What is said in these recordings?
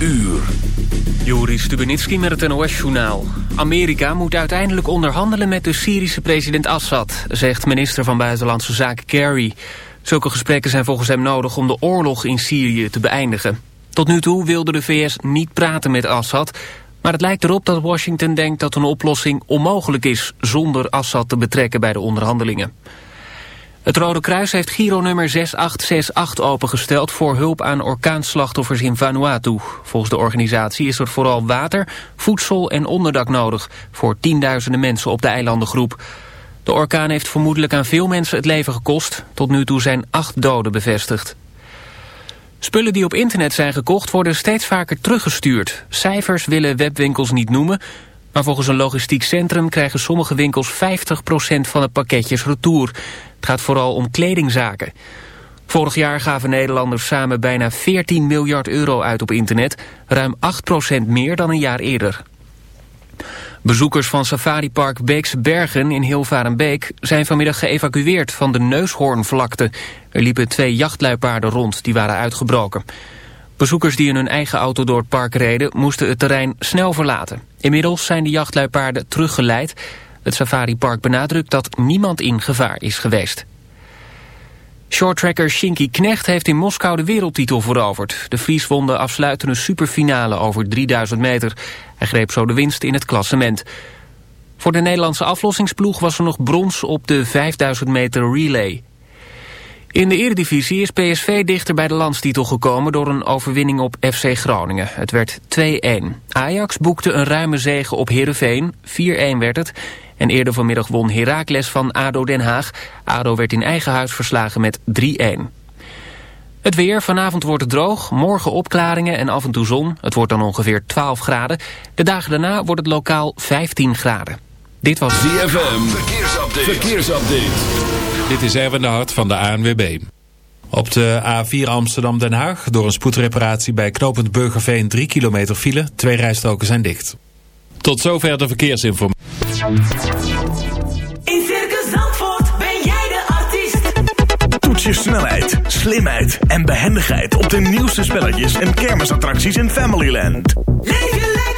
uur. Joris Stubenitski met het NOS-journaal. Amerika moet uiteindelijk onderhandelen met de Syrische president Assad... zegt minister van Buitenlandse Zaken Kerry. Zulke gesprekken zijn volgens hem nodig om de oorlog in Syrië te beëindigen. Tot nu toe wilde de VS niet praten met Assad... maar het lijkt erop dat Washington denkt dat een oplossing onmogelijk is... zonder Assad te betrekken bij de onderhandelingen. Het Rode Kruis heeft Giro-nummer 6868 opengesteld... voor hulp aan orkaanslachtoffers in Vanuatu. Volgens de organisatie is er vooral water, voedsel en onderdak nodig... voor tienduizenden mensen op de eilandengroep. De orkaan heeft vermoedelijk aan veel mensen het leven gekost. Tot nu toe zijn acht doden bevestigd. Spullen die op internet zijn gekocht worden steeds vaker teruggestuurd. Cijfers willen webwinkels niet noemen... maar volgens een logistiek centrum krijgen sommige winkels 50% van de pakketjes retour... Het gaat vooral om kledingzaken. Vorig jaar gaven Nederlanders samen bijna 14 miljard euro uit op internet. Ruim 8% meer dan een jaar eerder. Bezoekers van safaripark Beekse Bergen in Hilvarenbeek zijn vanmiddag geëvacueerd van de Neushoornvlakte. Er liepen twee jachtluipaarden rond die waren uitgebroken. Bezoekers die in hun eigen auto door het park reden moesten het terrein snel verlaten. Inmiddels zijn de jachtluipaarden teruggeleid. Het safaripark benadrukt dat niemand in gevaar is geweest. Shorttracker Shinky Knecht heeft in Moskou de wereldtitel veroverd. De Fries won de afsluitende superfinale over 3000 meter. Hij greep zo de winst in het klassement. Voor de Nederlandse aflossingsploeg was er nog brons op de 5000 meter relay. In de eredivisie is PSV dichter bij de landstitel gekomen... door een overwinning op FC Groningen. Het werd 2-1. Ajax boekte een ruime zege op Heerenveen. 4-1 werd het. En eerder vanmiddag won Heracles van ADO Den Haag. ADO werd in eigen huis verslagen met 3-1. Het weer, vanavond wordt het droog, morgen opklaringen en af en toe zon. Het wordt dan ongeveer 12 graden. De dagen daarna wordt het lokaal 15 graden. Dit was ZFM, verkeersupdate. verkeersupdate. Dit is Erwin de Hart van de ANWB. Op de A4 Amsterdam-Den Haag door een spoedreparatie bij knooppunt Burgerveen 3 kilometer file. Twee rijstroken zijn dicht. Tot zover de verkeersinformatie. In Circus Zandvoort ben jij de artiest. Toets je snelheid, slimheid en behendigheid op de nieuwste spelletjes en kermisattracties in Familyland. Leef je lekker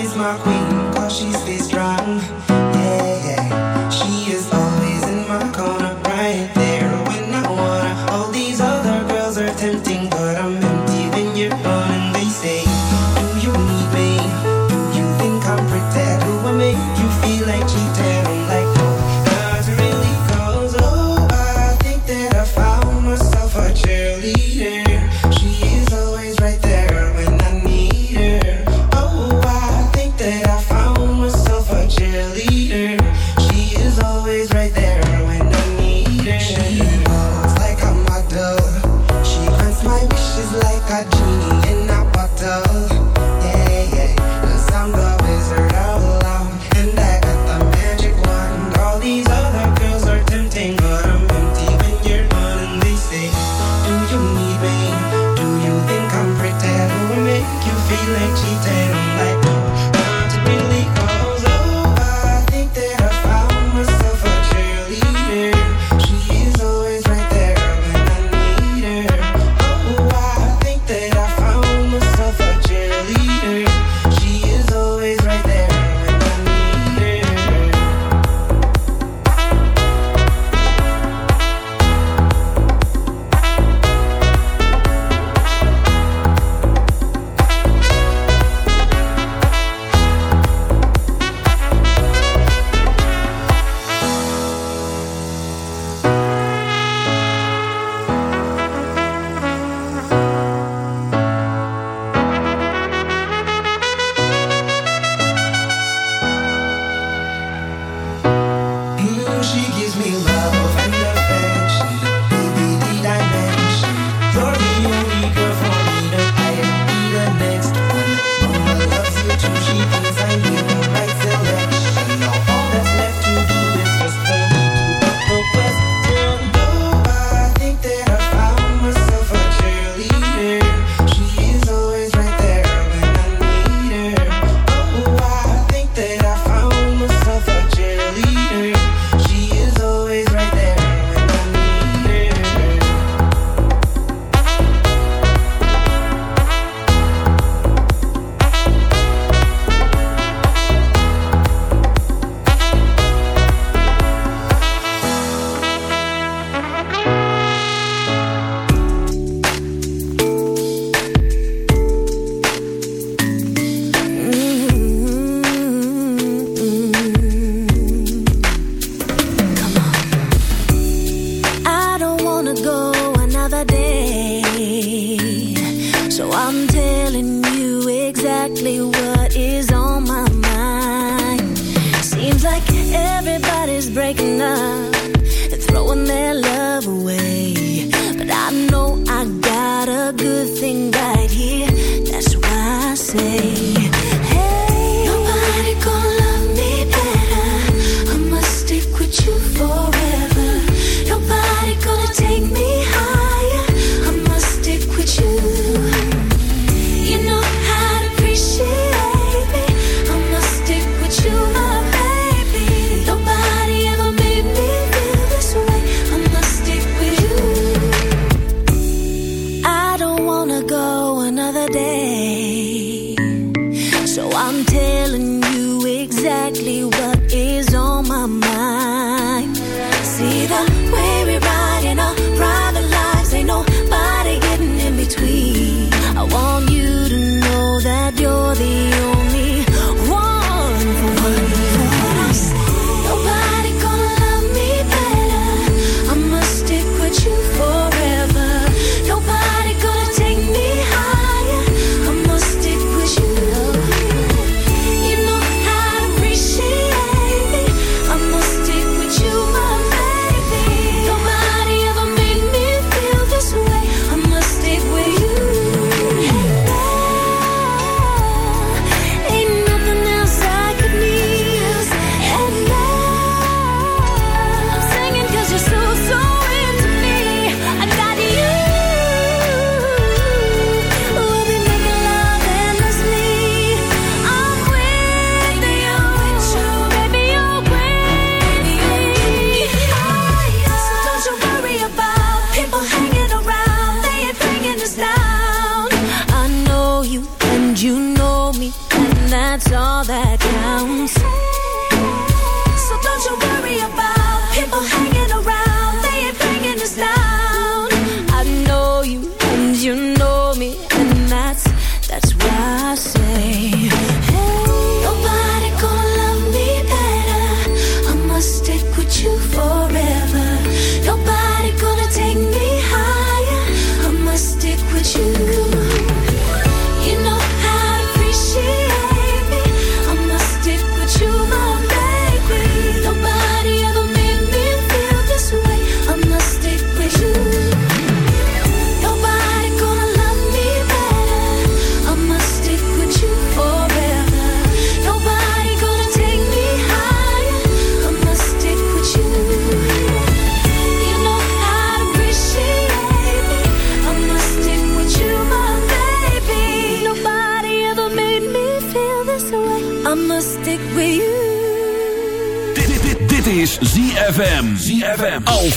Is my queen, cause she stays strong.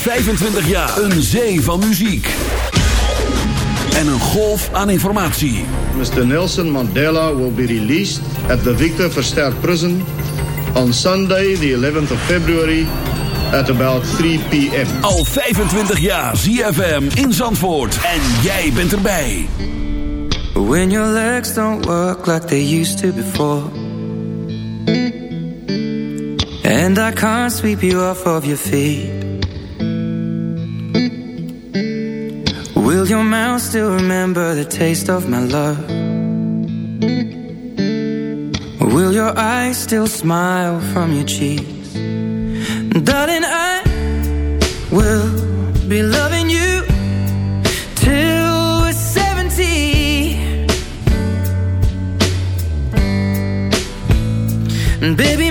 25 jaar een zee van muziek. En een golf aan informatie. Mr. Nelson Mandela will be released at the Victor Verster Prison on Sunday the 11th of February at about 3 p.m. Al 25 jaar ZFM in Zandvoort en jij bent erbij. When your legs don't work like they used to before. And I can't sweep you off of your feet. your mouth still remember the taste of my love? Or will your eyes still smile from your cheeks? Darling, I will be loving you till we're 70. And baby,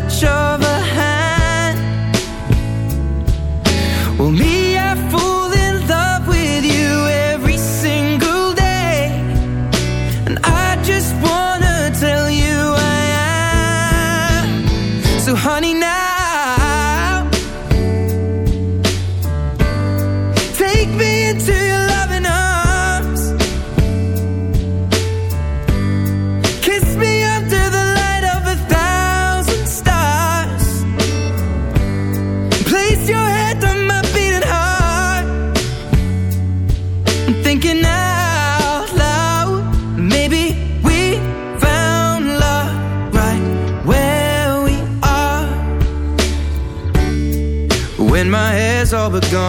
touch of a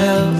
Everyone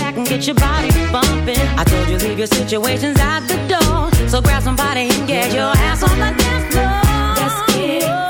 back and get your body bumping. I told you leave your situations out the door. So grab somebody and get your ass on the dance floor. Let's get.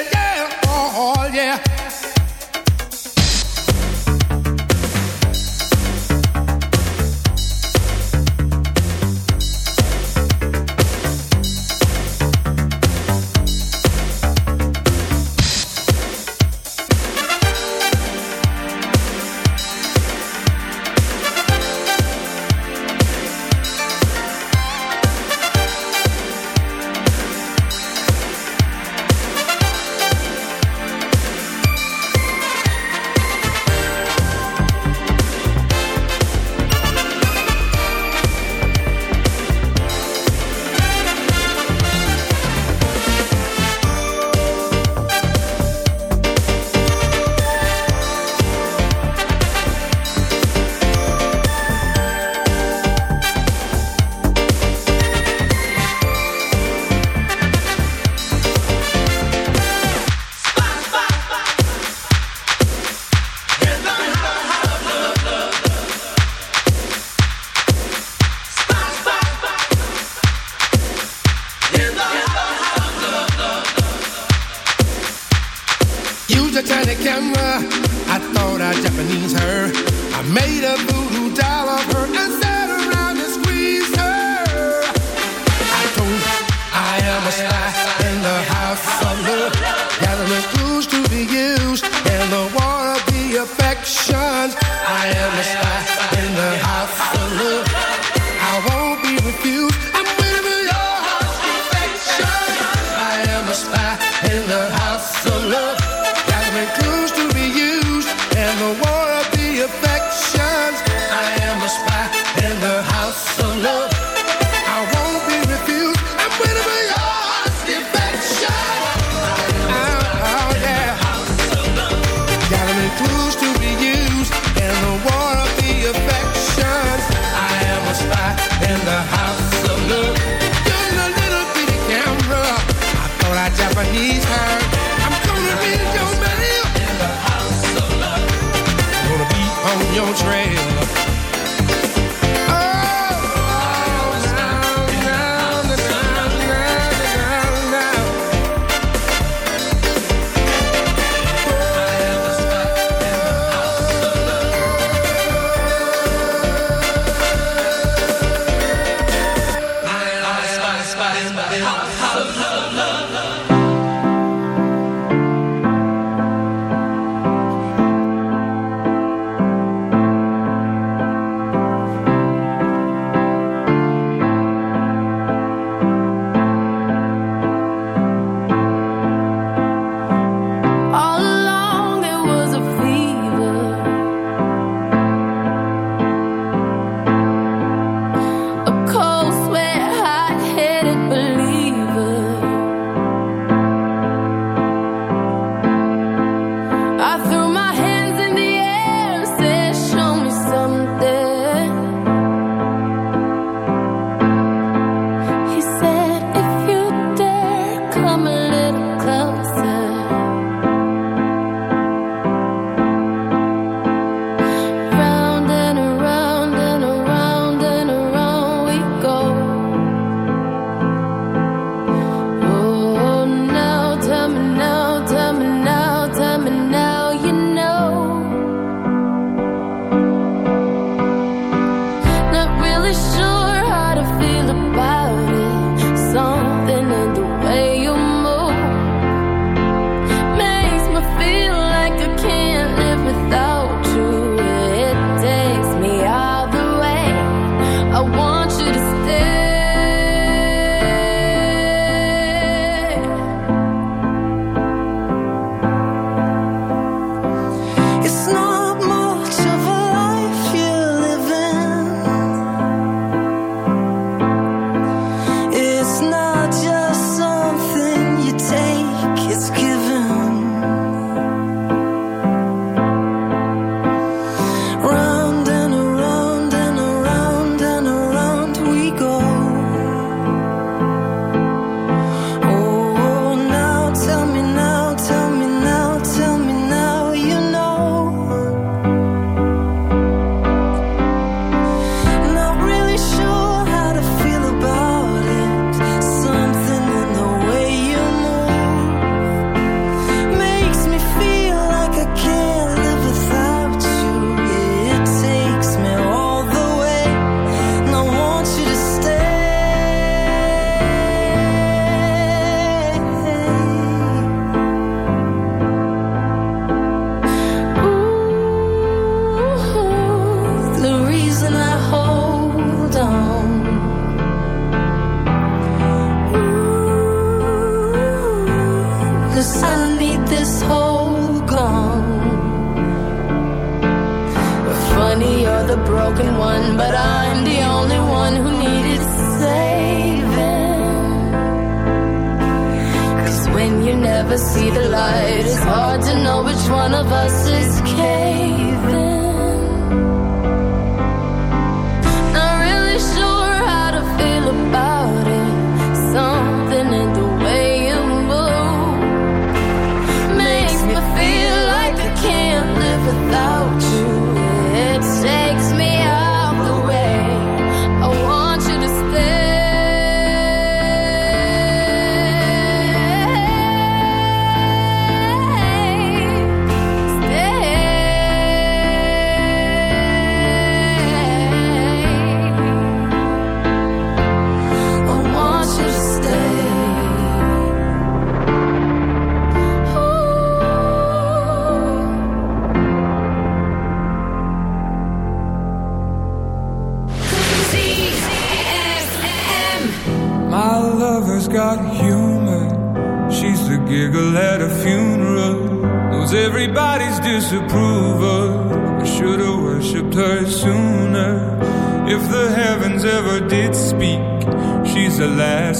Yeah.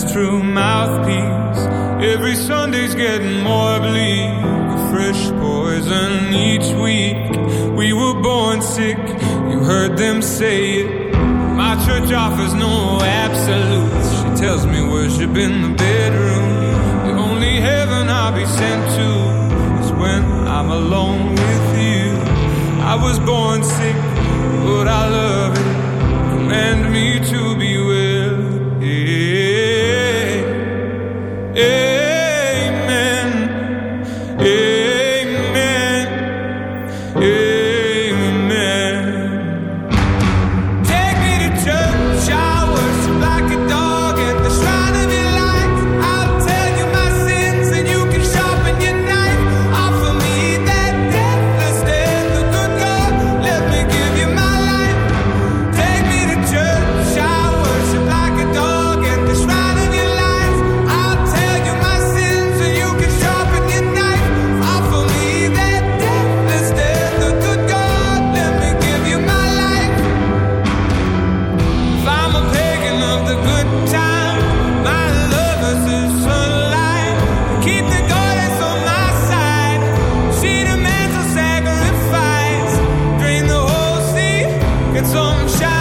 true mouthpiece. Every Sunday's getting more bleak, a fresh poison each week. We were born sick, you heard them say it. My church offers no absolutes. She tells me worship in the Get some shine.